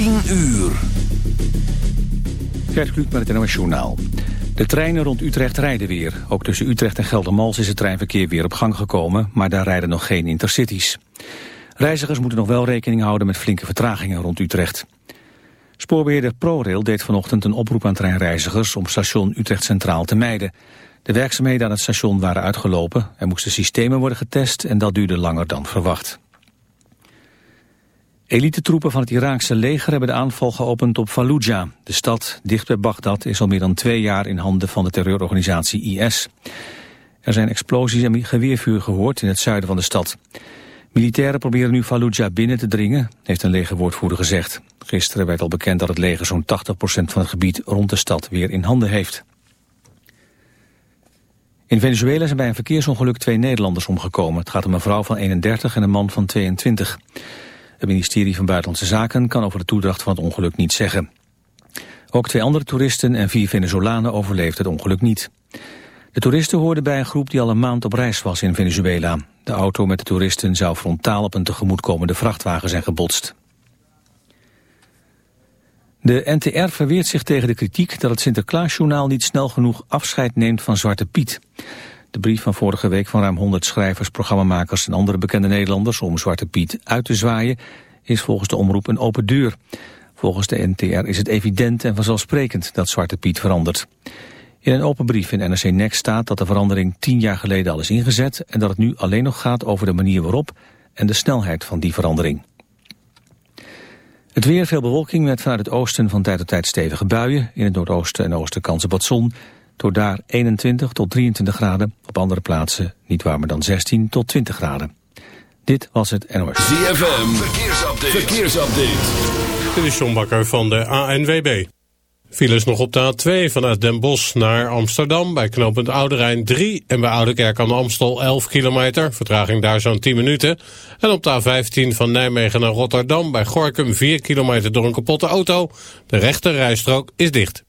10 uur. Gert Kluk met het Journaal. De treinen rond Utrecht rijden weer. Ook tussen Utrecht en Geldermals is het treinverkeer weer op gang gekomen... maar daar rijden nog geen intercities. Reizigers moeten nog wel rekening houden met flinke vertragingen rond Utrecht. Spoorbeheerder ProRail deed vanochtend een oproep aan treinreizigers... om station Utrecht Centraal te mijden. De werkzaamheden aan het station waren uitgelopen. Er moesten systemen worden getest en dat duurde langer dan verwacht. Elitetroepen van het Iraakse leger hebben de aanval geopend op Fallujah. De stad, dicht bij Bagdad, is al meer dan twee jaar in handen van de terreurorganisatie IS. Er zijn explosies en geweervuur gehoord in het zuiden van de stad. Militairen proberen nu Fallujah binnen te dringen, heeft een legerwoordvoerder gezegd. Gisteren werd al bekend dat het leger zo'n 80% van het gebied rond de stad weer in handen heeft. In Venezuela zijn bij een verkeersongeluk twee Nederlanders omgekomen. Het gaat om een vrouw van 31 en een man van 22. Het ministerie van Buitenlandse Zaken kan over de toedracht van het ongeluk niet zeggen. Ook twee andere toeristen en vier Venezolanen overleefden het ongeluk niet. De toeristen hoorden bij een groep die al een maand op reis was in Venezuela. De auto met de toeristen zou frontaal op een tegemoetkomende vrachtwagen zijn gebotst. De NTR verweert zich tegen de kritiek dat het Sinterklaasjournaal niet snel genoeg afscheid neemt van Zwarte Piet. De brief van vorige week van ruim 100 schrijvers, programmamakers en andere bekende Nederlanders om Zwarte Piet uit te zwaaien is volgens de omroep een open deur. Volgens de NTR is het evident en vanzelfsprekend dat Zwarte Piet verandert. In een open brief in NRC Next staat dat de verandering tien jaar geleden al is ingezet en dat het nu alleen nog gaat over de manier waarop en de snelheid van die verandering. Het weer, veel bewolking met vanuit het oosten van tijd tot tijd stevige buien. In het noordoosten en oosten kans op wat zon. Door daar 21 tot 23 graden. Op andere plaatsen niet warmer dan 16 tot 20 graden. Dit was het NOS. ZFM, verkeersupdate. verkeersupdate. Dit is John Bakker van de ANWB. Files nog op de A2 vanuit Den Bosch naar Amsterdam bij knooppunt Oude 3 en bij Oudekerk aan de Amstel 11 kilometer, vertraging daar zo'n 10 minuten. En op de A15 van Nijmegen naar Rotterdam bij Gorkum 4 kilometer door een kapotte auto. De rechte rijstrook is dicht.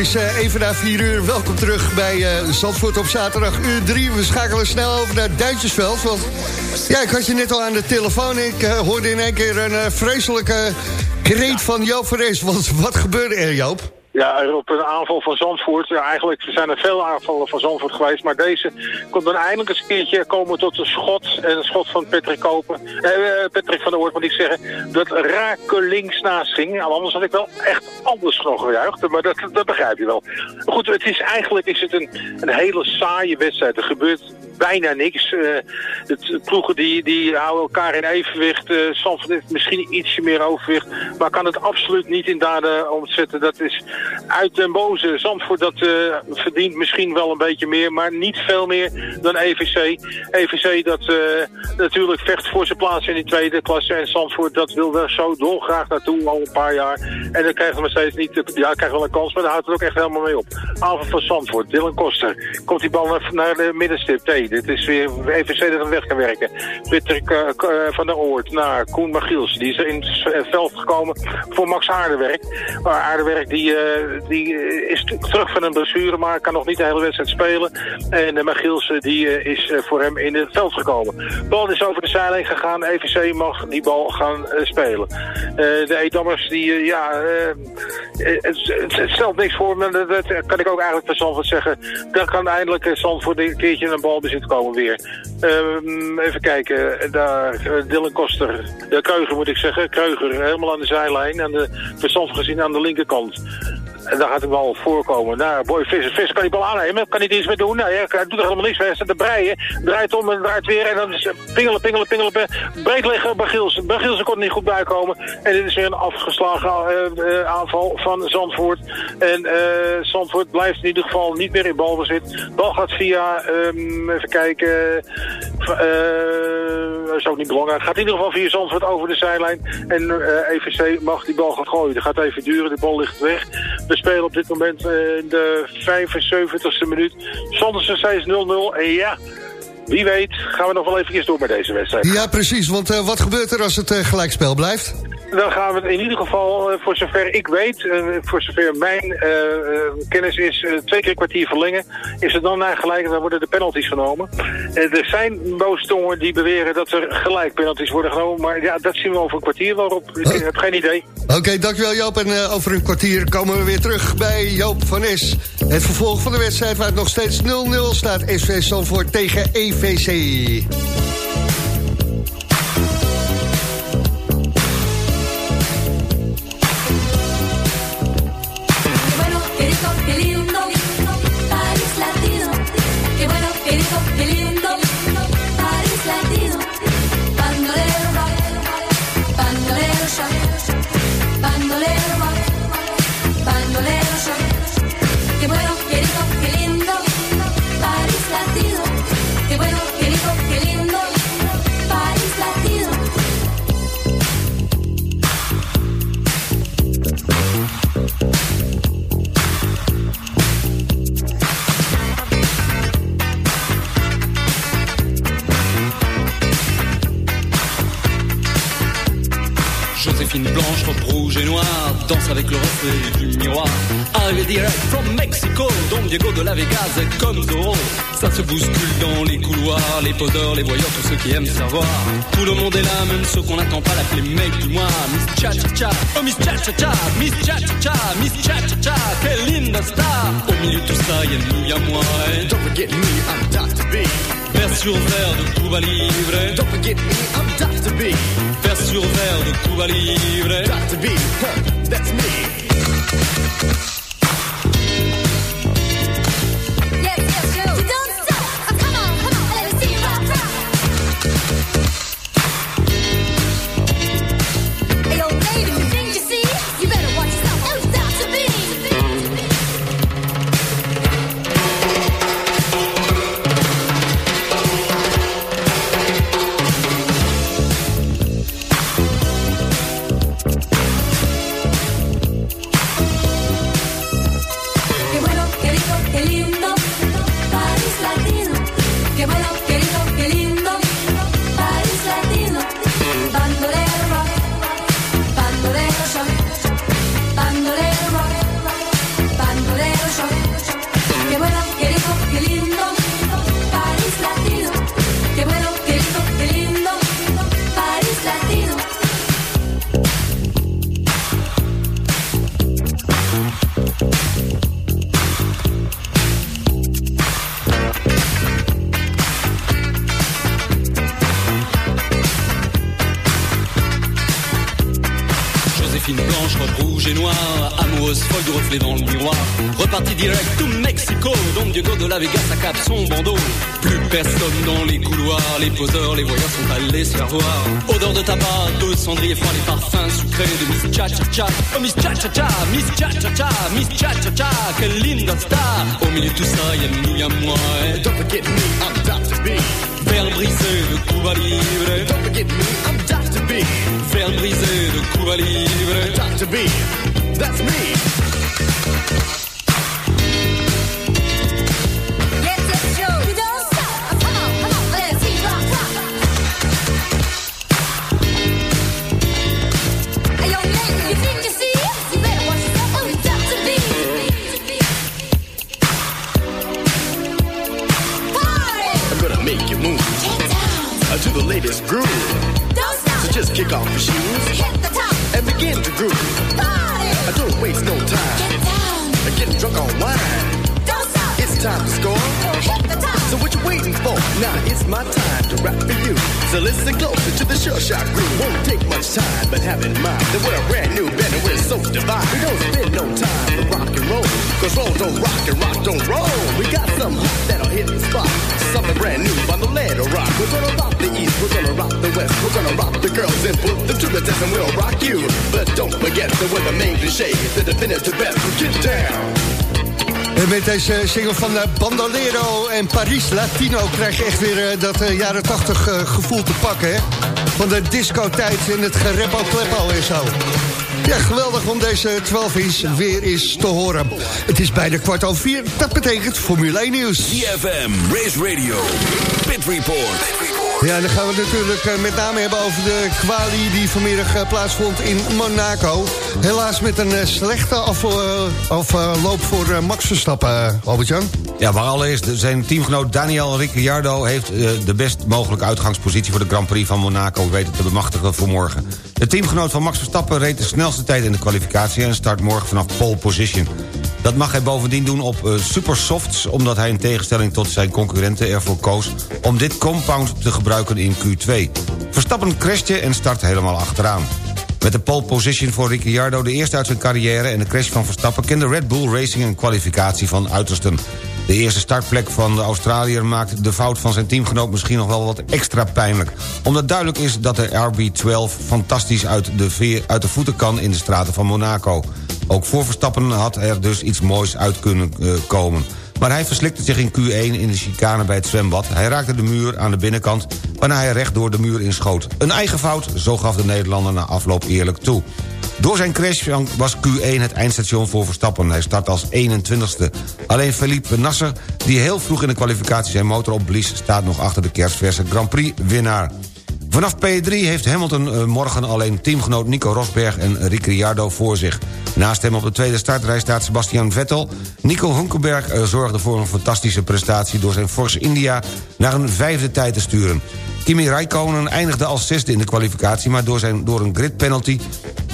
Is eh, even na 4 uur. Welkom terug bij eh, Zandvoort op zaterdag uur 3. We schakelen snel over naar Duitsersveld. Want ja, ik had je net al aan de telefoon. Ik eh, hoorde in één keer een vreselijke kreet van Joop van Rees. Want wat gebeurde er, Joop? Ja, op een aanval van Zandvoort. Ja, eigenlijk zijn er veel aanvallen van Zandvoort geweest. Maar deze kon dan eindelijk eens een keertje komen tot een schot. En een schot van Patrick Kopen. Eh, eh, Patrick van der Oort moet ik zeggen. Dat rakelings naast ging. Anders had ik wel echt anders nog gejuicht. Maar dat, dat begrijp je wel. Goed, het is eigenlijk is het een, een hele saaie wedstrijd. Er gebeurt bijna niks. Eh, het ploegen die, die houden elkaar in evenwicht. Uh, heeft misschien ietsje meer overwicht. Maar kan het absoluut niet in daden omzetten. Dat is uit den boze. Zandvoort dat eh, verdient misschien wel een beetje meer. Maar niet veel meer dan EVC. EVC dat natuurlijk vecht voor zijn plaats in die tweede klasse. En Zandvoort dat wil er zo dolgraag naartoe al een paar jaar. En dan hij maar steeds niet... Ja, krijgt wel een kans, maar daar houdt het ook echt helemaal mee op. Aanval van Zandvoort. Dylan Koster. Komt die bal naar, naar de middenstip. Nee, dit is weer dat hem weg kan werken. Patrick eh, eh, van der Oort naar Koen Magiels. Die is in het veld gekomen voor Max Aardewerk. Maar Aardewerk die, eh, die eh, is terug van een blessure, maar kan nog niet de hele wedstrijd spelen. En Magiels eh, die, eh, is eh, voor hem in het veld gekomen. Bal is over de zijlijn gegaan. EVC mag die bal gaan eh, spelen. Eh, de Edammers die, eh, ja, eh, eh, het, stelt niks voor. Maar dat, kan ik ook eigenlijk van Zandvoort zeggen. Dan kan eindelijk eh, Zandvoort een keertje een komen weer. Ehm, even kijken. Daar, eh, Dylan Koster. De Kreuger moet ik zeggen. Kreuger helemaal aan de zijlijn. Aan de, verstand gezien aan de linkerkant. En daar gaat de bal voorkomen. Nou, Boy Visser. Visser kan die bal aannemen. Kan niet iets meer doen. Nou, ja, hij doet er helemaal niks mee. Hij staat te breien. Draait om en draait weer. En dan is pingelen, pingelen, pingelen. Breed liggen bij Gielsen. Bij kon niet goed bijkomen. En dit is weer een afgeslagen eh, eh, aanval van Zandvoort. En eh, Zandvoort blijft in ieder geval niet meer in balbezit. Bal gaat via, ehm, even kijken... eh, dat is ook niet belangrijk. Gaat in ieder geval via Zandvoort over de zijlijn. En eh, EVC mag die bal gaan gooien. Dat gaat even duren. De bal ligt weg. We spelen op dit moment eh, in de 75ste minuut. Zonder steeds 0-0. En ja, wie weet gaan we nog wel even door met deze wedstrijd. Ja, precies. Want eh, wat gebeurt er als het eh, gelijkspel blijft? Dan gaan we in ieder geval, eh, voor zover ik weet, eh, voor zover mijn eh, kennis is, twee keer kwartier verlengen. Is het dan naar gelijk en dan worden de penalties genomen. Er zijn boostongen die beweren dat er gelijk penalties worden genomen. Maar ja, dat zien we over een kwartier wel op. Ik heb geen idee. Oké, dankjewel Joop. En over een kwartier komen we weer terug bij Joop van Es. Het vervolg van de wedstrijd waar het nog steeds 0-0 staat. SV Zandvoort tegen EVC. Ça se bouscule dans les couloirs, les poseurs, les voyeurs, tous ceux qui aiment savoir. Tout le monde est là, même ceux qu'on n'attend pas l'appeler mec du mois. Miss Cha Cha Cha, oh Miss Cha Cha Cha, Miss Cha Cha Cha, Miss Cha Cha Cha, quelle linda star. Au milieu de tout ça, y'a nous, y'a moi. Et don't forget me, I'm Dr. B. Vers sur verre de Cuba Libre. Don't forget me, I'm Dr. B. Vers sur verre de Cuba Libre. Dr. B, huh, that's me. Direct to Mexico, Don Diego de la Vegas à cap son bandeau. Plus personne dans les couloirs, les poseurs, les voyeurs sont allés se faire voir. Odeur de tabac, de cendrier froid, les parfums sucrés de Miss Cha Cha Cha. Oh Miss Cha Cha Cha, Miss Cha Cha Cha, Miss Cha Cha Cha, quelle linda star. Au milieu de tout ça, y'a nous, y'a moi. Et don't forget me, I'm Dr. B. Brisé de Cuba Libre. Don't forget me, I'm Dr. B. Brisé de Cuba Libre. Dr. B, that's me. Down. En met deze single van eh, Bandolero en Paris Latino... krijg je echt weer eh, dat eh, jaren 80 eh, gevoel te pakken, hè? Van de discotijd en het gereppo kleppo en zo. Ja, geweldig om deze 12 inch weer eens te horen. Het is bijna kwart over vier. Dat betekent Formule 1 nieuws. CFM, Race Radio, Pit Report. Ja, dan gaan we natuurlijk eh, met name hebben over de kwalie die vanmiddag eh, plaatsvond in Monaco. Helaas met een eh, slechte afloop voor Max Verstappen, Albert-Jan. Ja, maar allereerst zijn teamgenoot Daniel Ricciardo... heeft de best mogelijke uitgangspositie voor de Grand Prix van Monaco... weten te bemachtigen voor morgen. De teamgenoot van Max Verstappen reed de snelste tijd in de kwalificatie... en start morgen vanaf pole position. Dat mag hij bovendien doen op eh, supersofts... omdat hij in tegenstelling tot zijn concurrenten ervoor koos... om dit compound te gebruiken in Q2. Verstappen crashte en start helemaal achteraan. Met de pole position voor Ricciardo, de eerste uit zijn carrière... en de crash van Verstappen kende Red Bull Racing een kwalificatie van uitersten. De eerste startplek van de Australiër maakt de fout van zijn teamgenoot... misschien nog wel wat extra pijnlijk. Omdat duidelijk is dat de RB12 fantastisch uit de, uit de voeten kan... in de straten van Monaco. Ook voor Verstappen had er dus iets moois uit kunnen eh, komen. Maar hij verslikte zich in Q1 in de chicane bij het zwembad. Hij raakte de muur aan de binnenkant, waarna hij recht door de muur inschoot. Een eigen fout, zo gaf de Nederlander na afloop eerlijk toe. Door zijn crash was Q1 het eindstation voor Verstappen. Hij start als 21ste. Alleen Felipe Nasser, die heel vroeg in de kwalificatie zijn motor opblies... staat nog achter de kerstverse Grand Prix-winnaar. Vanaf P3 heeft Hamilton eh, morgen alleen teamgenoot Nico Rosberg en Ricciardo voor zich. Naast hem op de tweede startrij staat Sebastian Vettel. Nico Hulkenberg eh, zorgde voor een fantastische prestatie... door zijn Force India naar een vijfde tijd te sturen. Kimi Räikkönen eindigde als zesde in de kwalificatie... maar door, zijn, door een grid penalty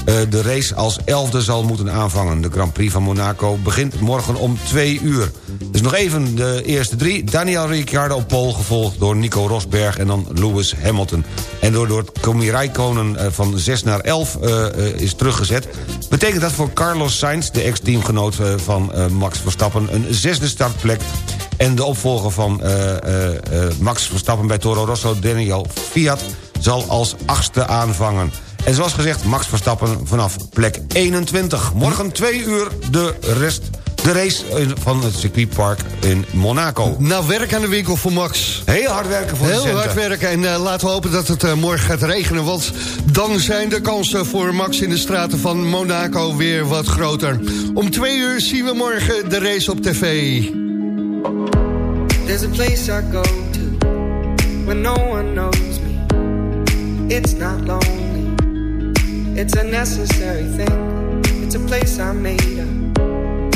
eh, de race als elfde zal moeten aanvangen. De Grand Prix van Monaco begint morgen om twee uur. Dus nog even de eerste drie. Daniel Ricciardo op pole, gevolgd door Nico Rosberg en dan Lewis Hamilton. En doordat Kimi Räikkönen eh, van 6 naar 11 uh, is teruggezet... betekent dat voor Carlos Sainz, de ex-teamgenoot van Max Verstappen... een zesde startplek en de opvolger van Max Verstappen bij Toro Rosso, Daniel Fiat... zal als achtste aanvangen. En zoals gezegd, Max Verstappen vanaf plek 21. Morgen 2 uur de rest... De race van het circuitpark in Monaco. Nou, werk aan de winkel voor Max. Heel hard werken voor Heel hard werken en uh, laten we hopen dat het uh, morgen gaat regenen. Want dan zijn de kansen voor Max in de straten van Monaco weer wat groter. Om twee uur zien we morgen de race op tv. There's a place I go to when no one knows me. It's not lonely. It's a necessary thing. It's a place I made up.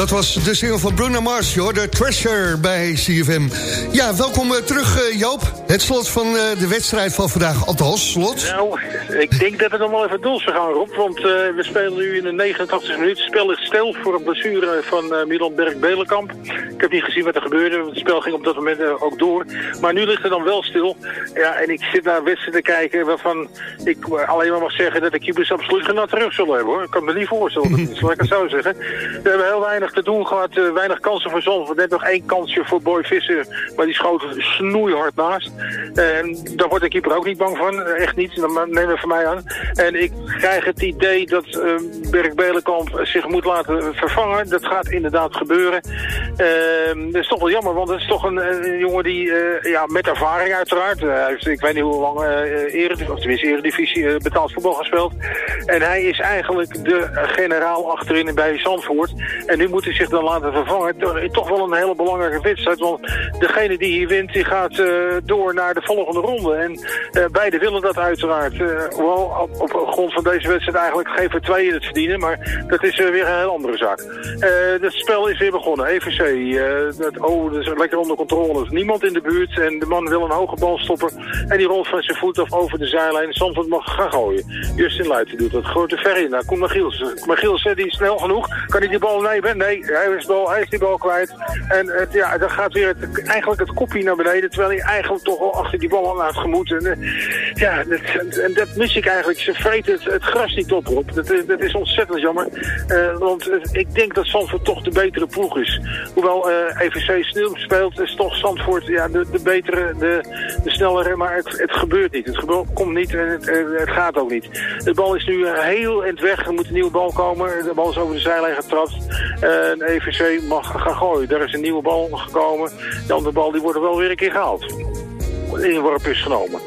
Dat was de single van Bruno Mars, hoor, de Treasure bij CFM. Ja, welkom eh, terug eh, Joop. Het slot van eh, de wedstrijd van vandaag, althans, slot. Nou, ik denk dat het nog wel even doel zou gaan, Rob. Want we spelen nu in de 89 minuut. Het spel ligt stil voor een blessure van eh Milan Berg-Belenkamp. Ik heb niet gezien wat er gebeurde. Het spel ging op dat moment eh, ook door. Maar nu ligt het dan wel stil. Ja, en ik zit naar wedstrijden te kijken waarvan ik eh, alleen maar mag zeggen dat de keepers absoluut geen terug zullen hebben. Hoor. Ik kan me niet voorstellen. dat is, laat ik het zo zeggen. We hebben heel weinig te doen gehad. eh, weinig kansen voor Zandvoort. Net nog één kansje voor Boy Visser. Maar die schoot snoeihard naast. En daar wordt de keeper ook niet bang van. Echt niet. Dat nemen we van mij aan. En ik krijg het idee dat eh Berg Belenkamp zich moet laten vervangen. Dat gaat inderdaad gebeuren. Eh, dat is toch wel jammer, want het is toch een, jongen die eh, ja, met ervaring uiteraard. hij heeft, ik weet niet hoe lang eh eredivisie, of tenminste eredivisie betaald voetbal gespeeld. En hij is eigenlijk de generaal achterin bij Zandvoort. En nu moet hij zich dan laten vervangen. Toch- wel een hele belangrijke wedstrijd. Want degene die hier wint, die gaat door naar de volgende ronde. En beide willen dat uiteraard. Hoewel op, op grond van deze wedstrijd eigenlijk geen van tweeën het verdienen. Maar dat is weer een heel andere zaak. Het spel is weer begonnen. EVC. Eh, dat, oh, dat is lekker onder controle. Niemand in de buurt. En de man wil een hoge bal stoppen. En die rolt van zijn voet af over de zijlijn. Zandvoort mag gaan gooien. Justin Luiten doet dat. Gooit er ver in. Nou, komt Magiels. Magiels, eh, die snel genoeg. Kan hij die bal nemen? Nee, hij is, bal, hij is die bal kwijt. En ja, dan gaat weer eigenlijk het kopje naar beneden. Terwijl hij eigenlijk toch wel achter die bal aan had gemoet. En, eh, ja, dat, en dat mis ik eigenlijk. Ze vreten het, gras niet op, Rob. Dat, is- dat is ontzettend jammer. Eh, want eh, ik denk dat Zandvoort toch de betere ploeg is. Hoewel eh, EVC snel speelt, is toch Zandvoort ja, de, de betere, de, de snellere. Maar het, het gebeurt niet. Het komt niet en het, eh, het gaat ook niet. De bal is nu eh, heel eind weg. Er moet een nieuwe bal komen. De bal is over de zijlijn getrapt. Eh, En EVC mag gaan gooien. Daar is een nieuwe bal gekomen. De andere bal die wordt er wel weer een keer gehaald inworp is genomen.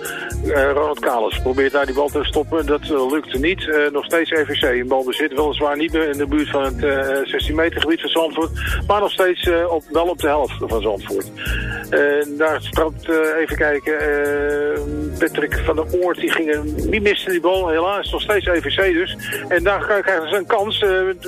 Eh, Ronald Kalis probeert daar die bal te stoppen. Dat eh, lukte niet. Eh, nog steeds EVC in balbezit. Weliswaar niet meer in de buurt van het eh, 16 meter gebied van Zandvoort. Maar nog steeds op, wel op de helft van Zandvoort. Daar strapt, even kijken, Patrick van der Oort, die, ging, die miste die bal. Helaas nog steeds EVC dus. En daar krijgen ze een kans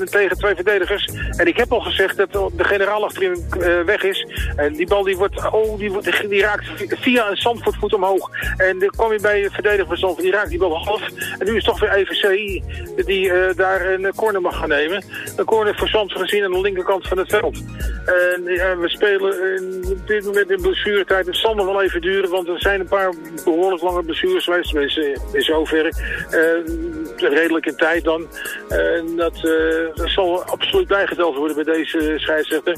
tegen twee verdedigers. En ik heb al gezegd dat de generaal achterin weg is. En die bal die wordt, oh, die, wordt, die raakt via een Zandvoortvoet omhoog. En dan kom je bij de verdediger van Zandvoort, die raakt die bal half. En nu is toch weer EVC die eh, daar een corner mag gaan nemen. Een corner voor Zandvoort gezien aan de linkerkant van het veld. En we spelen op dit moment in blessuretijd. Het zal nog wel even duren, want er zijn een paar behoorlijk lange blessures. Tenminste, in zoverre. eh, redelijk tijd dan. En dat, eh, dat zal absoluut bijgeteld worden bij deze scheidsrechter.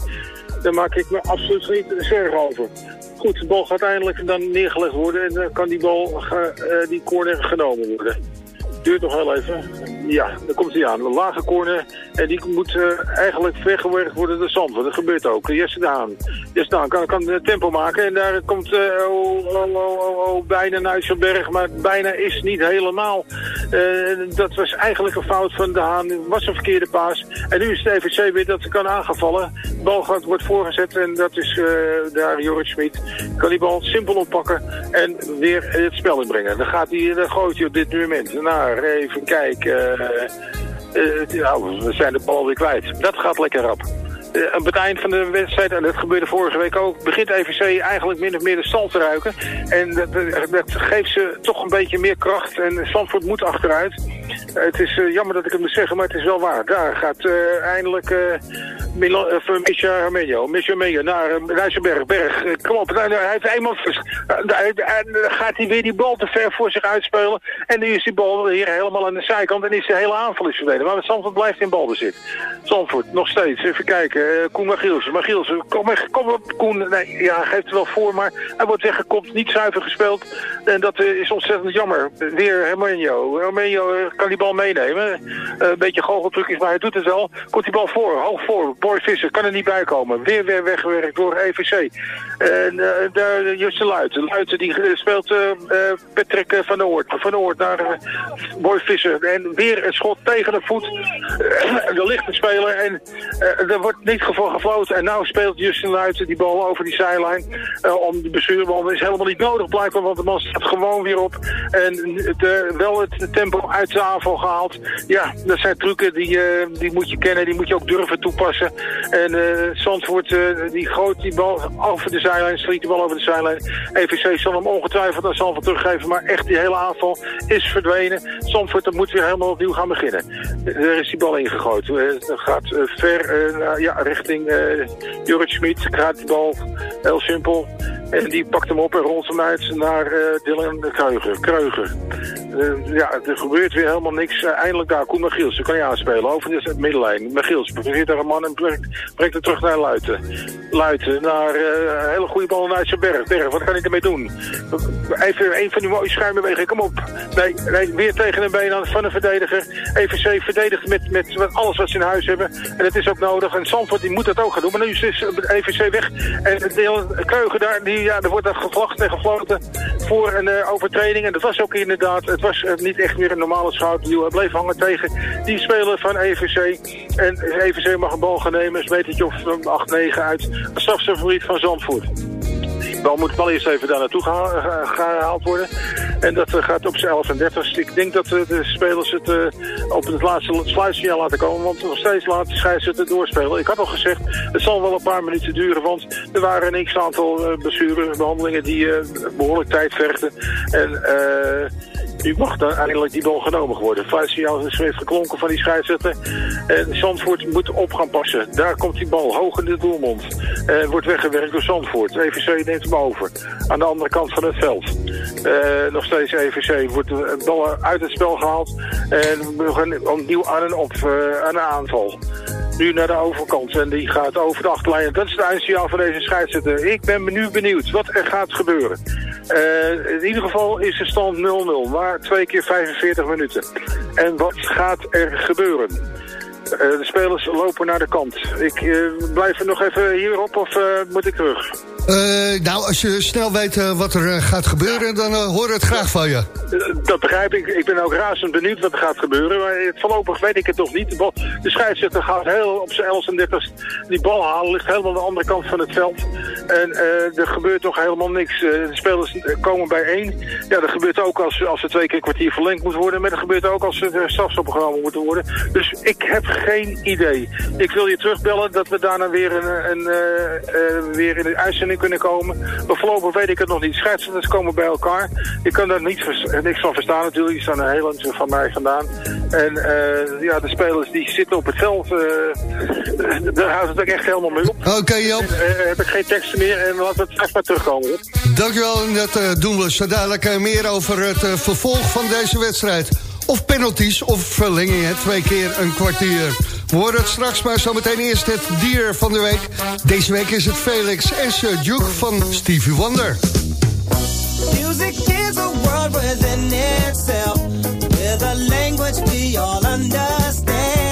Daar maak ik me absoluut niet zorgen over. Goed, de bal gaat eindelijk dan neergelegd worden en dan kan die bal, ge- eh, die corner genomen worden. Duurt nog heel even. Ja, dan komt hij aan. Een lage corner. En die moet eh, eigenlijk weggewerkt worden door Zandvoort. Dat gebeurt ook. Jesse de Haan. Jesse de Haan kan, kan eh, tempo maken. En daar komt eh, oh, oh, oh, bijna naar Uitselberg. Maar bijna is niet helemaal. Dat was eigenlijk een fout van de Haan. Het was een verkeerde paas. En nu is het EVC weer dat ze kan aangevallen. De bal gaat, wordt voorgezet. En dat is daar Jorrit Schmid. Kan die bal simpel oppakken. En weer het spel inbrengen. Dan gaat hij, dan gooit hij op dit moment naar, even kijken. nou, we zijn de bal weer kwijt. Dat gaat lekker rap. Eh, op het eind van de wedstrijd, en dat gebeurde vorige week ook, begint EVC eigenlijk min of meer de stal te ruiken. En dat, dat- dat geeft ze toch een beetje meer kracht. En Zandvoort moet achteruit. Het is eh, jammer dat ik het moet zeggen, maar het is wel waar. Daar gaat eh, eindelijk eh Milan, uh, Micha Armenio, Micha Armenio naar uh, Rijsselberg. Berg. Kom op, nou, nou, hij heeft eenmaal... dan gaat hij weer die bal te ver voor zich uitspelen. En nu is die bal hier helemaal aan de zijkant en is de hele aanval is verdwenen. Maar Zandvoort blijft in balbezit. Zandvoort, nog steeds. Even kijken. Koen Magielsen. Magielsen, kom, kom op Koen. Nee, ja, geeft het wel voor, maar hij wordt weggekopt. Niet zuiver gespeeld. En dat is ontzettend jammer. Weer Hermenio. Hermenio kan die bal meenemen. Eh, een beetje goocheltruc is, maar hij doet het wel. Komt die bal voor, hoog voor. Boy Visser kan er niet bij komen. Weer, weer weggewerkt door EVC. En eh, daar Justin Luiten. Luiten die eh, speelt eh, eh, Patrick eh, van Oort. Van Oort naar eh, Boy Visser. En weer een schot tegen de voet. er ligt speler en eh, er wordt niet voor gefloten. En nou speelt Justin Luiten die bal over die zijlijn. eh, om de bestuurbal. Is helemaal niet nodig blijkbaar, want de man staat gewoon weer op. En wel het tempo uit aanval gehaald. Ja, dat zijn trucken die, eh, die moet je kennen. Die moet je ook durven toepassen. En eh Zandvoort eh, die gooit die bal over de zijlijn. Sliet die bal over de zijlijn. EVC zal hem ongetwijfeld naar Zandvoort teruggeven. Maar echt die hele aanval is verdwenen. Zandvoort dat moet weer helemaal opnieuw gaan beginnen. Er is die bal ingegooid. Dat gaat ver ja, richting Jorrit Schmid. Gaat die bal heel simpel. En die pakt hem op en rolt hem uit naar eh Dylan Kreuger. Kreuger. Eh, ja, er gebeurt weer helemaal niks. Eh, eindelijk daar, Koen Magiels. Dan kan hij aanspelen. Over de middenlijn. Magiels probeert daar een man en brengt, brengt het terug naar Luiten. Luiten naar een hele goede bal naar zijn berg. Berg, wat kan hij ermee doen? Even een van die mooie schuimbewegingen. Kom op. Nee, nee, weer tegen een been aan van een verdediger. EVC verdedigt met, met, alles wat ze in huis hebben. En het is ook nodig. En Zandvoort die moet dat ook gaan doen. Maar nu is EVC weg. En de hele Kreugen daar, die, ja, er wordt dan gevlacht en gefloten voor een eh, overtreding. En dat was ook inderdaad, het was eh, niet echt meer een normale schouderduw. Hij bleef hangen tegen die speler van EVC. En EVC mag een bal gaan nemen, een metertje of 8-9 uit. Een strafstofgebied van Zandvoort. Die bal moet wel eerst even daar naartoe geha- geha- gehaald worden. En dat eh, gaat op zijn 11 en 30. Ik denk dat eh, de spelers het eh, op het laatste sluitsignaal laten komen. Want nog steeds laat scheidsrechter doorspelen. Ik had al gezegd, het zal wel een paar minuten duren. Want er waren een x-aantal uh, blessurebehandelingen die eh, behoorlijk tijd vergden. En nu mag eindelijk die bal genomen worden. Fluitsignaal is weer geklonken van die scheidsrechter. En Zandvoort moet op gaan passen. Daar komt die bal hoog in de doelmond. En wordt weggewerkt door Zandvoort. EVC neemt hem over. Aan de andere kant van het veld. Eh, nog steeds EVC wordt de bal uit het spel gehaald. En we gaan opnieuw aan een, op, eh, aan een aanval. Nu naar de overkant en die gaat over de achterlijn. Dat is het eindsignaal van deze scheidsrechter. Ik ben nu benieuwd wat er gaat gebeuren. Eh, in ieder geval is de stand 0-0, maar twee keer 45 minuten. En wat gaat er gebeuren? Eh, de spelers lopen naar de kant. Ik eh, blijf er nog even hierop of eh, moet ik terug? Nou, als je snel weet wat er gaat gebeuren, dan horen we het graag van je. Dat begrijp ik. Ik ben ook razend benieuwd wat er gaat gebeuren. Maar voorlopig weet ik het nog niet. De, de scheidsrechter gaat heel op zijn 11 en 30 die bal halen. Ligt helemaal aan de andere kant van het veld. En er gebeurt nog helemaal niks. De spelers komen bijeen. Ja, dat gebeurt ook als, als er twee keer een kwartier verlengd moet worden. Maar dat gebeurt ook als er strafstoppen genomen moeten worden. Dus ik heb geen idee. Ik wil je terugbellen dat we daarna weer, een, een, eh, eh, weer in de uitzending kunnen komen. Maar voorlopig weet ik het nog niet. Scheidsrechters komen bij elkaar. Ik kan daar niet vers- eh, niks van verstaan natuurlijk. Die staan een heel eind van mij vandaan. En eh, ja, de spelers die zitten op het veld. daar houdt het ook echt helemaal mee op. Oké. En, eh, heb ik geen teksten meer en laten we het straks maar terugkomen. Hoor. Dankjewel, en dat doen we zo dadelijk meer over het vervolg van deze wedstrijd. Of penalties, of verlengingen, twee keer een kwartier. Horen het straks, maar zometeen eerst het dier van de week. Deze week is het Felix en Sir Duke van Stevie Wonder. Music is a world within itself, with a language we all understand.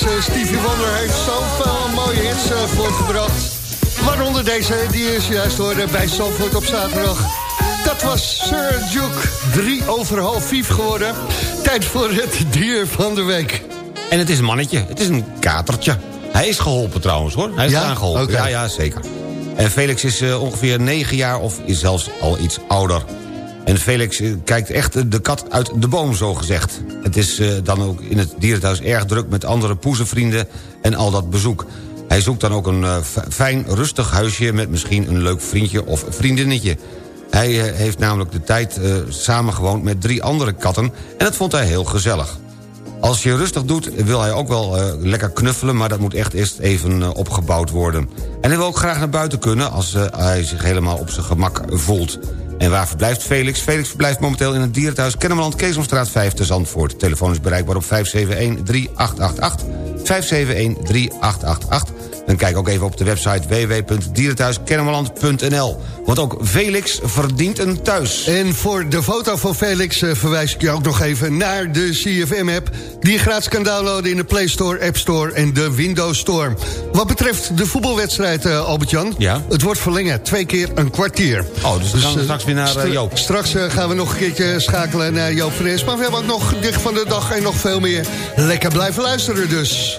Deze Stevie Wonder heeft zoveel mooie hits eh, voortgebracht. Waaronder deze, die is juist hoorde bij Zandvoort op zaterdag. Dat was Sir Duke, drie over half vijf geworden. Tijd voor het dier van de week. En het is een mannetje, het is een katertje. Hij is geholpen trouwens hoor, hij is Ja? aangeholpen. Ja, ja, zeker. En Felix is eh, ongeveer 9 jaar of is zelfs al iets ouder. En Felix eh, kijkt echt de kat uit de boom, zo gezegd. Het is eh, dan ook in het dierenthuis erg druk met andere poezenvrienden en al dat bezoek. Hij zoekt dan ook een eh, fijn, rustig huisje... met misschien een leuk vriendje of vriendinnetje. Hij eh, heeft namelijk de tijd samengewoond met drie andere katten... en dat vond hij heel gezellig. Als je rustig doet, wil hij ook wel lekker knuffelen... maar dat moet echt eerst even opgebouwd worden. En hij wil ook graag naar buiten kunnen... als hij zich helemaal op zijn gemak voelt. En waar verblijft Felix? Felix verblijft momenteel in het dierenthuis Kennemerland... Keesomstraat 5 te Zandvoort. Telefoon is bereikbaar op 571-3888. 571-3888. En kijk ook even op de website www.dierenthuiskennemerland.nl. Want ook Felix verdient een thuis. En voor de foto van Felix eh, verwijs ik je ook nog even naar de CFM-app... die je gratis kan downloaden in de Play Store, App Store en de Windows Store. Wat betreft de voetbalwedstrijd, eh, Albert-Jan... Ja? het wordt verlengen, twee keer een kwartier. Oh, dus dan gaan we eh, straks weer naar, Joop. Straks gaan we nog een keertje schakelen naar Joop Nes. Maar we hebben ook nog gedicht van de dag en nog veel meer. Lekker blijven luisteren dus.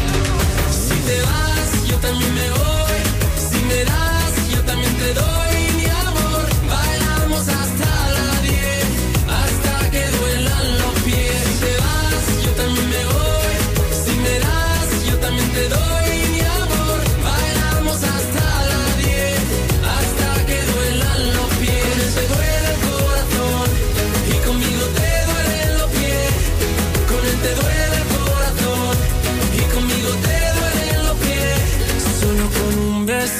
Te vas, yo también me voy. Si me das, yo también te doy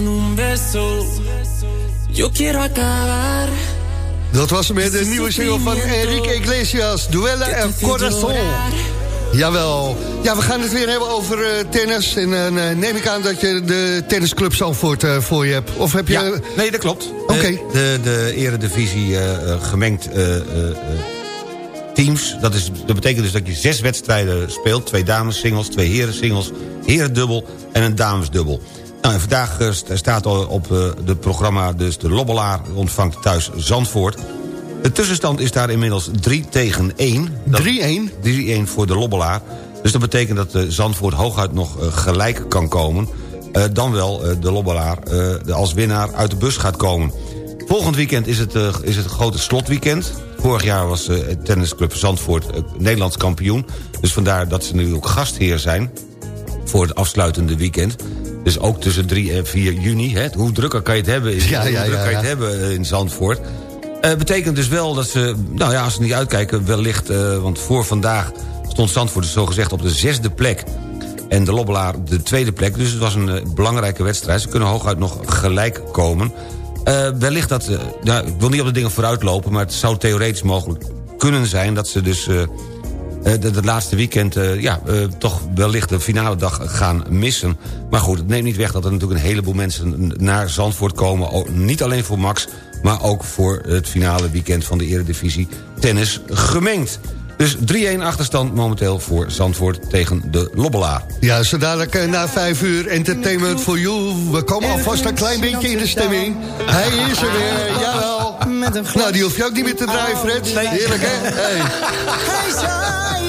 con un beso. Yo quiero acabar. Dat was hem met de nieuwe single van Enrique Iglesias, Duella El Corazon. Jawel. Ja, we gaan het weer hebben over eh, tennis. En eh, neem ik aan dat je de tennisclub Zandvoort eh, voor je hebt. Of heb je... Ja, nee, dat klopt. Oké. De, de, de eredivisie gemengd eh, eh, eh, teams. Dat, is, dat betekent dus dat je zes wedstrijden speelt. Twee dames singles, twee heren singles, herendubbel en een damesdubbel. Nou, en vandaag eh, st- staat al op eh, het programma dus de Lobbelaar ontvangt thuis Zandvoort. De tussenstand is daar inmiddels 3 tegen 1. 3-1? 3-1 voor de Lobbelaar. Dus dat betekent dat eh, Zandvoort hooguit nog eh, gelijk kan komen. Eh, dan wel eh, de Lobbelaar eh, als winnaar uit de bus gaat komen. Volgend weekend is het, eh, is het grote slotweekend. Vorig jaar was eh, tennisclub Zandvoort eh, Nederlands kampioen. Dus vandaar dat ze nu ook gastheer zijn voor het afsluitende weekend. Dus ook tussen 3 en 4 juni. Hè? Hoe drukker kan je het hebben, Ja, hoe ja, druk ja, kan je het hebben eh, in Zandvoort. Eh betekent dus wel dat ze, nou ja, als ze niet uitkijken... wellicht, eh, want voor vandaag stond Zandvoort dus zogezegd op de zesde plek... en de Lobbelaar de tweede plek. Dus het was een belangrijke wedstrijd. Ze kunnen hooguit nog gelijk komen. Wellicht dat, nou, ik wil niet op de dingen vooruitlopen... maar het zou theoretisch mogelijk kunnen zijn dat ze dus... eh, de, de laatste weekend eh, ja, eh, toch wellicht de finale dag gaan missen. Maar goed, het neemt niet weg dat er natuurlijk een heleboel mensen naar Zandvoort komen. Ook niet alleen voor Max, maar ook voor het finale weekend van de Eredivisie Tennis gemengd. Dus 3-1 achterstand momenteel voor Zandvoort tegen de Lobbelaar. Ja, zo dadelijk na vijf uur Entertainment for You. We komen alvast een klein beetje in de stemming. Hij is er weer, jawel. Nou, die hoef je ook niet meer te draaien, Fred. Heerlijk, hè? Hey.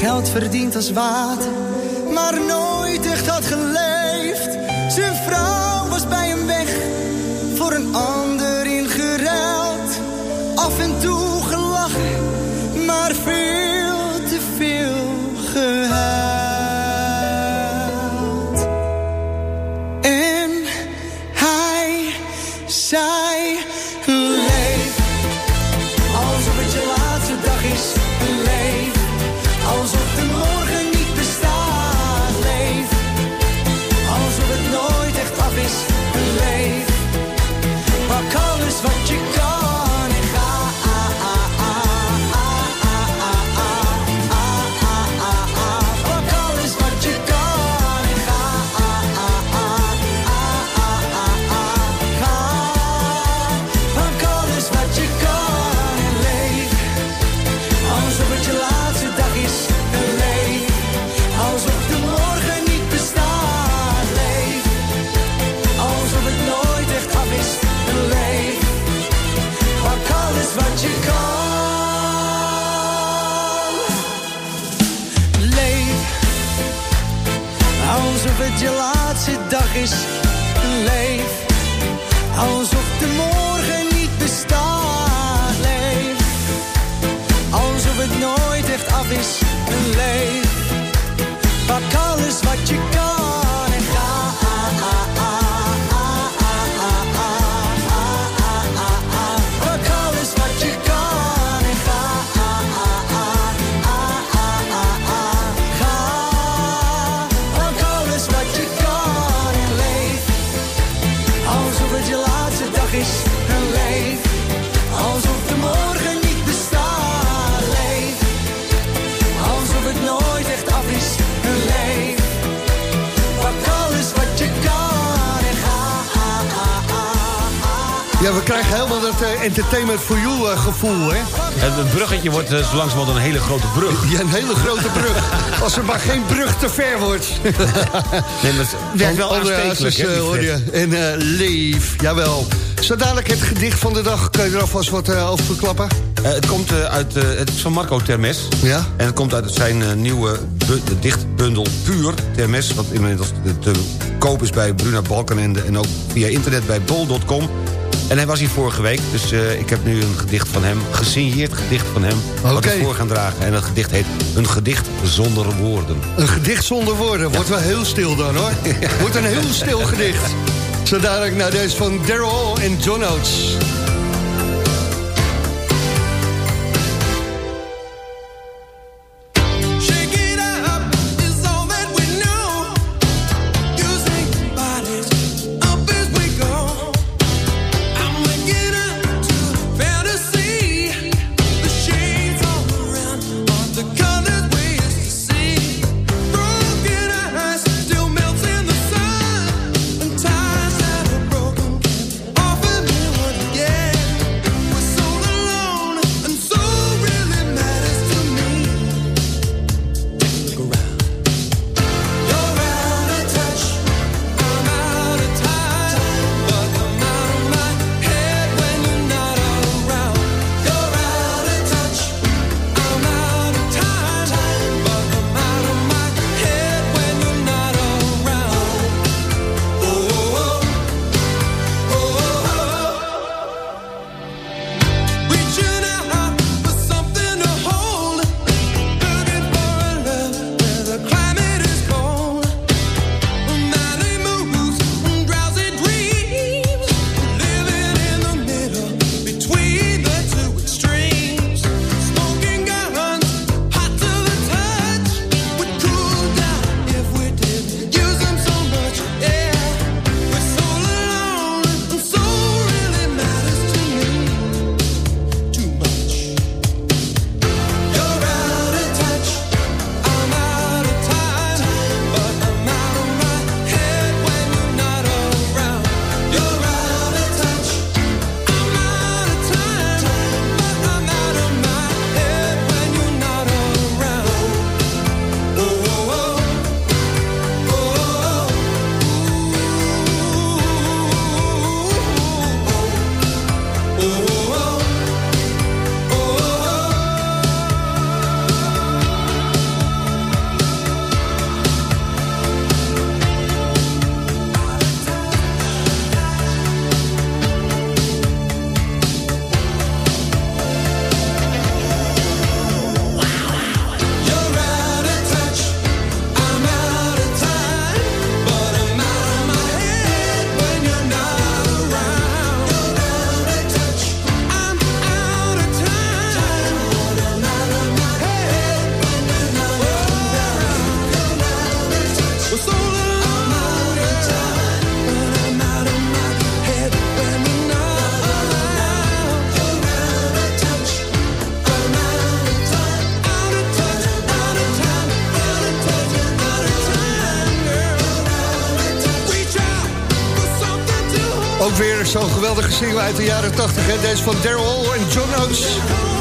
Geld verdiend als water, maar nooit entertainment for you eh, gevoel, hè? Het het bruggetje wordt eh, zo langzamerhand een hele grote brug. Ja, een hele grote brug. Als er maar geen brug te ver wordt. Nee, maar het werkt wel aanstekelijk, hè, eh, hoor je. En eh leef, jawel. Zo dadelijk het gedicht van de dag. Kun je er alvast wat eh, over verklappen? Het komt uit, het is van Marco Termes. Ja? En het komt uit zijn nieuwe bu- de dichtbundel Puur Termes... wat inmiddels te, te koop is bij Bruna Balkenende... en ook via internet bij bol.com. En hij was hier vorige week, dus eh, ik heb nu een gedicht van hem... gesigneerd gedicht van hem, wat ik voor gaan dragen. En dat gedicht heet Een gedicht zonder woorden. Een gedicht zonder woorden. Wordt wel heel stil dan, hoor. Wordt een heel stil gedicht. Zo dadelijk naar deze van Daryl en John Oates. Single uit de jaren 80. Hè? Deze van Daryl Hall en John Oates.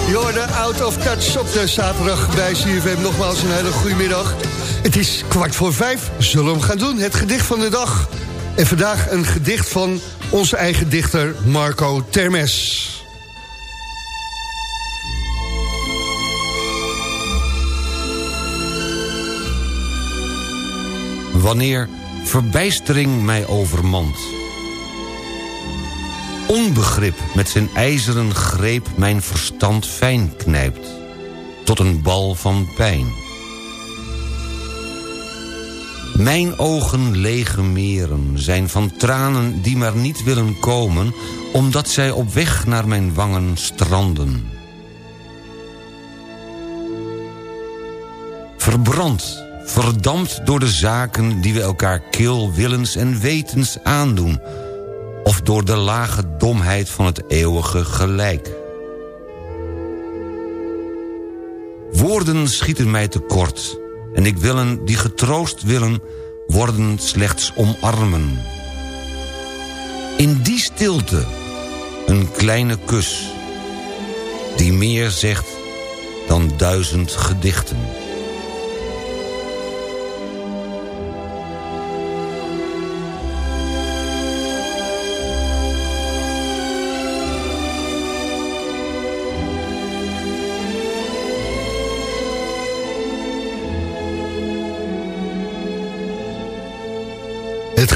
Je Out of Touch op de zaterdag bij CFM. Nogmaals een hele goede middag. Het is kwart voor vijf. Zullen we hem gaan doen? Het gedicht van de dag. En vandaag een gedicht van onze eigen dichter Marco Termes. Wanneer verbijstering mij overmand. Onbegrip met zijn ijzeren greep mijn verstand fijn knijpt. Tot een bal van pijn. Mijn ogen lege meren zijn van tranen die maar niet willen komen... omdat zij op weg naar mijn wangen stranden. Verbrand, verdampt door de zaken die we elkaar kil willens en wetens aandoen... of door de lage domheid van het eeuwige gelijk. Woorden schieten mij tekort... en ik willen die getroost willen worden slechts omarmen. In die stilte Een kleine kus. Die meer zegt dan duizend gedichten.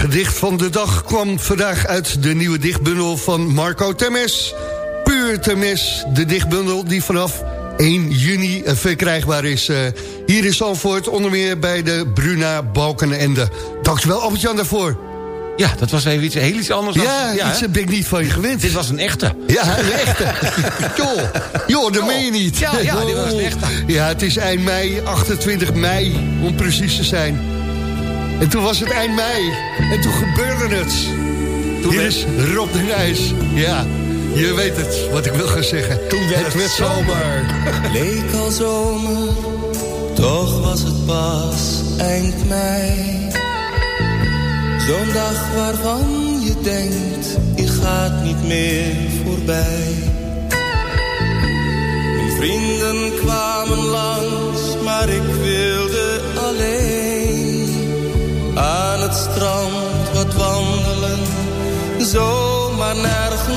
Gedicht van de dag kwam vandaag uit de nieuwe dichtbundel van Marco Temes. Puur Temes, de dichtbundel die vanaf 1 juni eh, verkrijgbaar is. eh, hier in Zandvoort, onder meer bij de Bruna Balkenende. Dankjewel Albert-Jan daarvoor. Ja, dat was even iets, heel iets anders. dan- Ja, iets hè? ben ik niet van je gewend. Dit was een echte. Ja, een echte. joh, joh, dat meen je niet. Ja, ja, dit was een echte. Ja, het is eind mei, 28 mei, om precies te zijn. En toen was het eind mei. En toen gebeurde het. Toen Hier is Rob de Nijs. Ja, je weet het, wat ik wil gaan zeggen. Toen het werd zomer. Leek al zomer, toch was het pas eind mei. Zo'n dag waarvan je denkt, die gaat niet meer voorbij.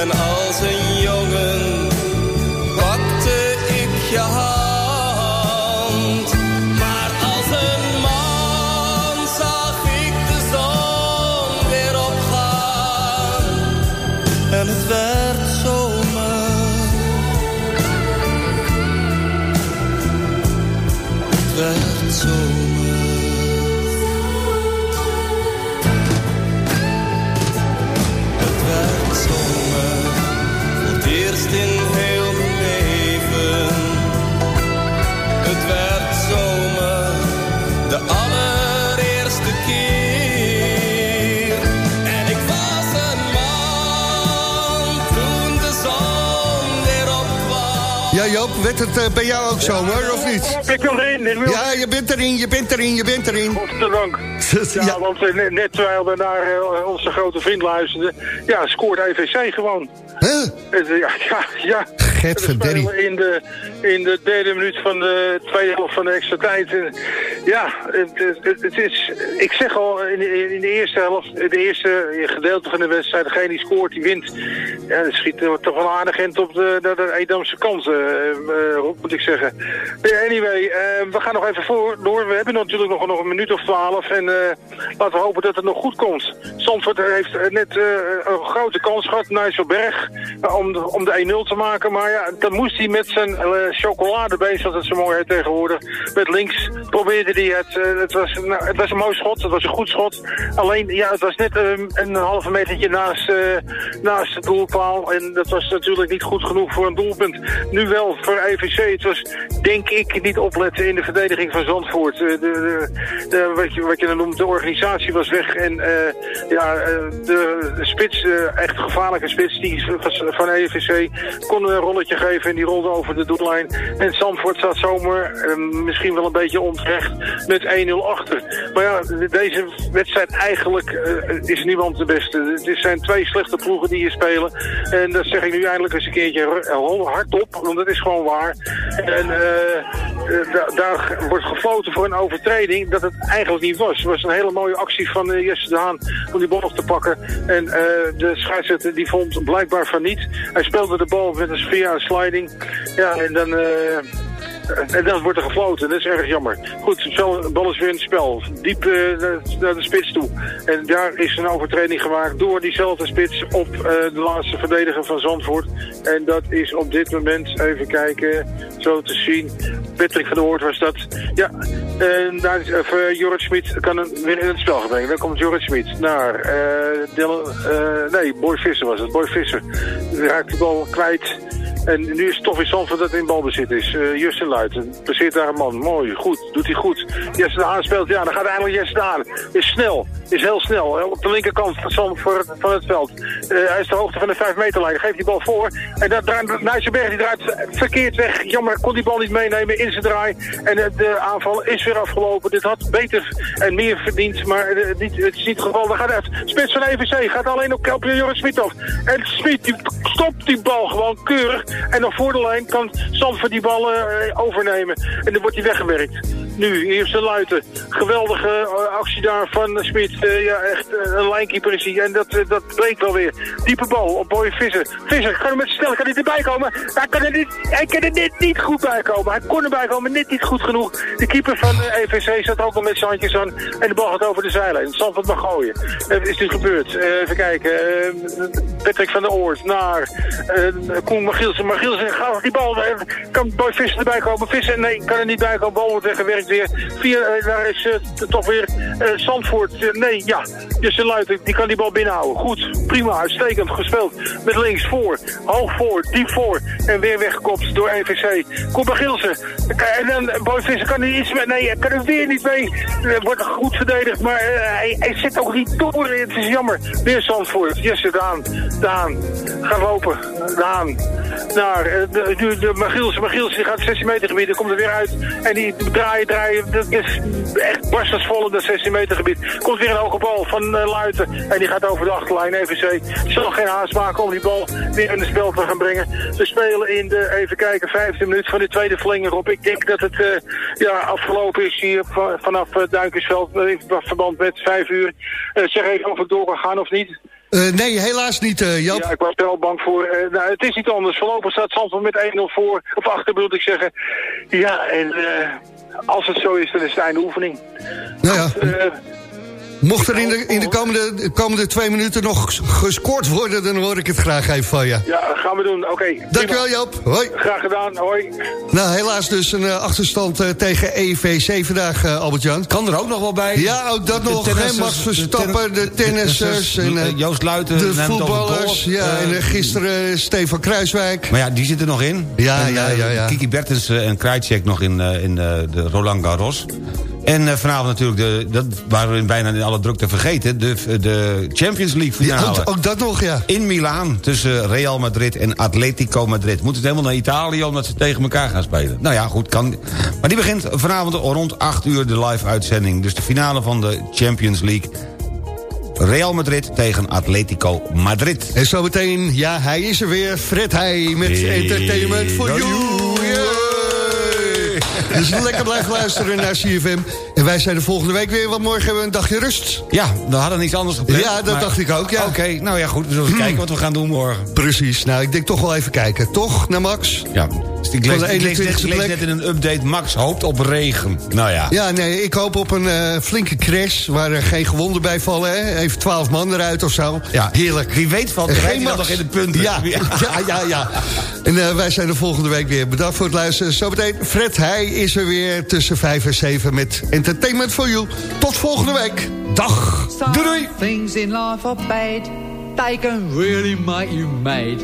En als een Joop, werd het eh, bij jou ook zomer, of niet? Ik wil erin, ik wil Ja, je bent erin, je bent erin, je bent erin. Godzijdank. Ja, Ja. want eh, net, net terwijl we naar eh, onze grote vriend luisterden, ja, scoort EVC gewoon. Huh? Ja, ja, ja. Gert spelen in de, in de derde minuut van de tweede helft van de extra tijd. En ja, het, het, het is, ik zeg al, in de, in de eerste helft, de eerste gedeelte van de wedstrijd, degene die scoort, die wint. Ja, dat schiet toch wel aardig in op de, de, de Edamse kant, eh, eh, moet ik zeggen. Anyway, eh, we gaan nog even voor, door. We hebben natuurlijk nog, nog een minuut of twaalf. En laten we hopen dat het nog goed komt. Zandvoort heeft net een grote kans gehad, Nijsselberg, om, de- om de 1-0 te maken. Maar ja, dan moest hij met zijn eh, chocoladebeen, zoals het zo mooi heet tegenwoordig, met links probeerde hij het. eh, het, was, nou, het was een mooi schot, het was een goed schot. Alleen, ja, het was net eh, een halve metertje naast, eh, naast het doelpaal. En dat was natuurlijk niet goed genoeg voor een doelpunt. Nu wel voor EVC. Het was, denk ik, niet opletten in de verdediging van Zandvoort. De, de, de- wat, je, wat je dan noemt, de organisatie was weg. En ja, de, de spits, echt gevaarlijke spits die van, EVC, kon een rolletje geven en die rolde over de doellijn. En Zandvoort staat zomaar, eh, misschien wel een beetje onterecht, met 1-0 achter. Maar ja, deze wedstrijd eigenlijk eh, is niemand de beste. Het zijn twee slechte ploegen die hier spelen. En dat zeg ik nu eindelijk eens een keertje r- hardop, want dat is gewoon waar. En eh, eh, da- daar wordt gefloten voor een overtreding dat het eigenlijk niet was. Het was een hele mooie actie van eh, Jesse de Haan om die bal op te pakken. En eh, de scheidsrechter die vond blijkbaar van niet. Hij speelde de bal met een via sliding. Ja, en dan... eh, en dan wordt er gefloten. Dat is erg jammer. Goed, bal is weer in het spel. Diep eh, naar- de spits toe. En daar is een overtreding gemaakt door diezelfde spits op eh, de laatste verdediger van Zandvoort. En dat is op dit moment, even kijken, zo te zien. Patrick van der Hoort was dat. Ja, en daar is even Jorrit Smit kan hem weer in het spel gebrengen. Dan komt Jorrit Smit naar eh Dylan, eh, nee, Boy Visser was het. Boy Visser raakt de bal kwijt. En nu is het toch weer Zandvoort dat in balbezit is. Eh Justin Luiten passeert daar een man. Mooi, goed. Doet hij goed. Jesse de Haan speelt. Ja, dan gaat eindelijk Jesse de Haan. Is snel. Is heel snel. Op de linkerkant van, van het veld. Eh, hij is de hoogte van de 5 meterlijn. Geeft die bal voor. En dat draait die draait verkeerd weg. Jammer, kon die bal niet meenemen in zijn draai. En eh, de aanval is weer afgelopen. Dit had beter en meer verdiend. Maar eh, niet, het is niet het geval. Dan gaat het. Spits van EVC gaat alleen op Kelpje Joris Smit af. En Smit die stopt die bal gewoon keurig. En dan voor de lijn kan Zandvoort die bal overnemen. En dan wordt hij weggewerkt. Nu, de Luiten. Geweldige eh, actie daar van Smit. Eh, ja, echt eh, een lijnkeeper is hij. En dat, dat bleek wel weer. Diepe bal op Boy Visser. Visser, kan met snel, kan hij erbij komen? Hij kan er, niet, hij kan er net niet goed bij komen. Hij kon erbij komen, net niet goed genoeg. De keeper van EVC zat ook al met zijn handjes aan. En de bal gaat over de zijlijn. Zandvoort mag gooien. Is dit gebeurd? Even kijken. Patrick van der Oort naar Koen Magielsen. Magielsen gaat die bal. kan Boy Visser erbij komen? Visser, nee, kan er niet bij komen. Bal wordt weggewerkt weer. Eh, daar is eh, toch weer eh, Zandvoort. Nee, ja. Justin Luiten, die kan die bal binnenhouden. Goed, prima, uitstekend gespeeld. Met links voor, hoog voor, diep voor. En weer weggekopt door EVC. Koen Magielsen. En dan Boy kan er iets mee. Nee, hij kan er weer niet mee. Wordt goed verdedigd, maar hij, hij zit ook niet door. Het is jammer. Weer Zandvoort. Jesse, Daan. Daan. Ga lopen. Daan. Naar, de, nu de Magielsen. Magielsen gaat 16 meter gebied. Komt er weer uit. En die draaien, draaien. Dat is echt barstensvol in dat 16 meter gebied. Komt weer een hoge bal van eh, Luiten. En die gaat over de achterlijn. EVC zal geen haast maken om die bal weer in het spel te gaan brengen. We spelen in de, even kijken, vijfde minuut van de tweede verlenger op. Ik denk dat het eh, ja, afgelopen is hier va- vanaf uh, Duinkersveld. eh, In verband met vijf uur. Eh, zeg even of ik door kan gaan of niet. Eh, nee, helaas niet, eh Joop. Ja, ik was er al bang voor. Eh, nou, het is niet anders. Voorlopig staat Zandvoort met 1-0 voor. Of achter, bedoel ik zeggen. Ja, en eh, als het zo is, dan is het einde oefening. Nou ja. Eh, Mocht er in de, in de komende, de komende twee minuten nog ges- gescoord worden... dan hoor ik het graag even van je. ja, gaan we doen. Oké. Dankjewel Joop. Hoi. Graag gedaan. Hoi. Nou, helaas dus een eh, achterstand eh, tegen EVC vandaag, eh, Albert-Jan. Kan er ook nog wel bij. Ja, ook dat De nog. tennissers, hè, Max de Verstappen, de tennissers, en Joost Luiten de voetballers. Ja, en gisteren Stefan Kruiswijk. Maar ja, die zitten nog in. Ja, en, ja, ja, ja. Kiki Bertens en Krajcek nog in, in de Roland Garros. En eh, vanavond natuurlijk, de, dat waren we bijna in alle drukte vergeten... de, de Champions League Ja, finale. ook, ook dat nog, ja. In Milaan tussen Real Madrid en Atletico Madrid. Moeten ze helemaal naar Italië omdat ze tegen elkaar gaan spelen. Nou ja, goed, kan. Maar die begint vanavond rond 8 uur de live uitzending. Dus de finale van de Champions League. Real Madrid tegen Atletico Madrid. En zometeen, ja, hij is er weer. Fred Heij met Entertainment for You. Yay! Dus lekker blijven luisteren naar CFM. En wij zijn de volgende week weer, want morgen hebben we een dagje rust. Ja, we hadden niets anders gepland. Ja, dat maar- dacht ik ook, ja. Oké, nou ja, goed. We zullen eens kijken wat we gaan doen morgen. Precies, nou, ik denk toch wel even kijken. Toch, naar Max? Ja. Dus ik lees, de ik lees net, 21ste ik lees net in een update, Max hoopt op regen. Nou ja. Ja, nee, ik hoop op een eh, flinke crash... waar er geen gewonden bij vallen, hè. Even twaalf man eruit of zo. Ja. Heerlijk. Wie weet valt de Geen hij Max. nog in de punten. Ja, ja, ja, ja. En eh, wij zijn er volgende week weer. Bedankt voor het luisteren. Zometeen Fred Heij is er weer tussen 5 en 7 met Entertainment for You. Tot volgende week. Dag. Doei doei. Things in life are bad. They can really make you mad.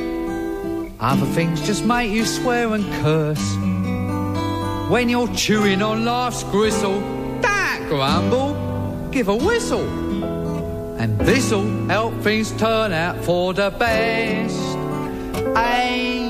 Other things just make you swear and curse. When you're chewing on life's gristle, don't grumble, give a whistle. And this'll help things turn out for the best. And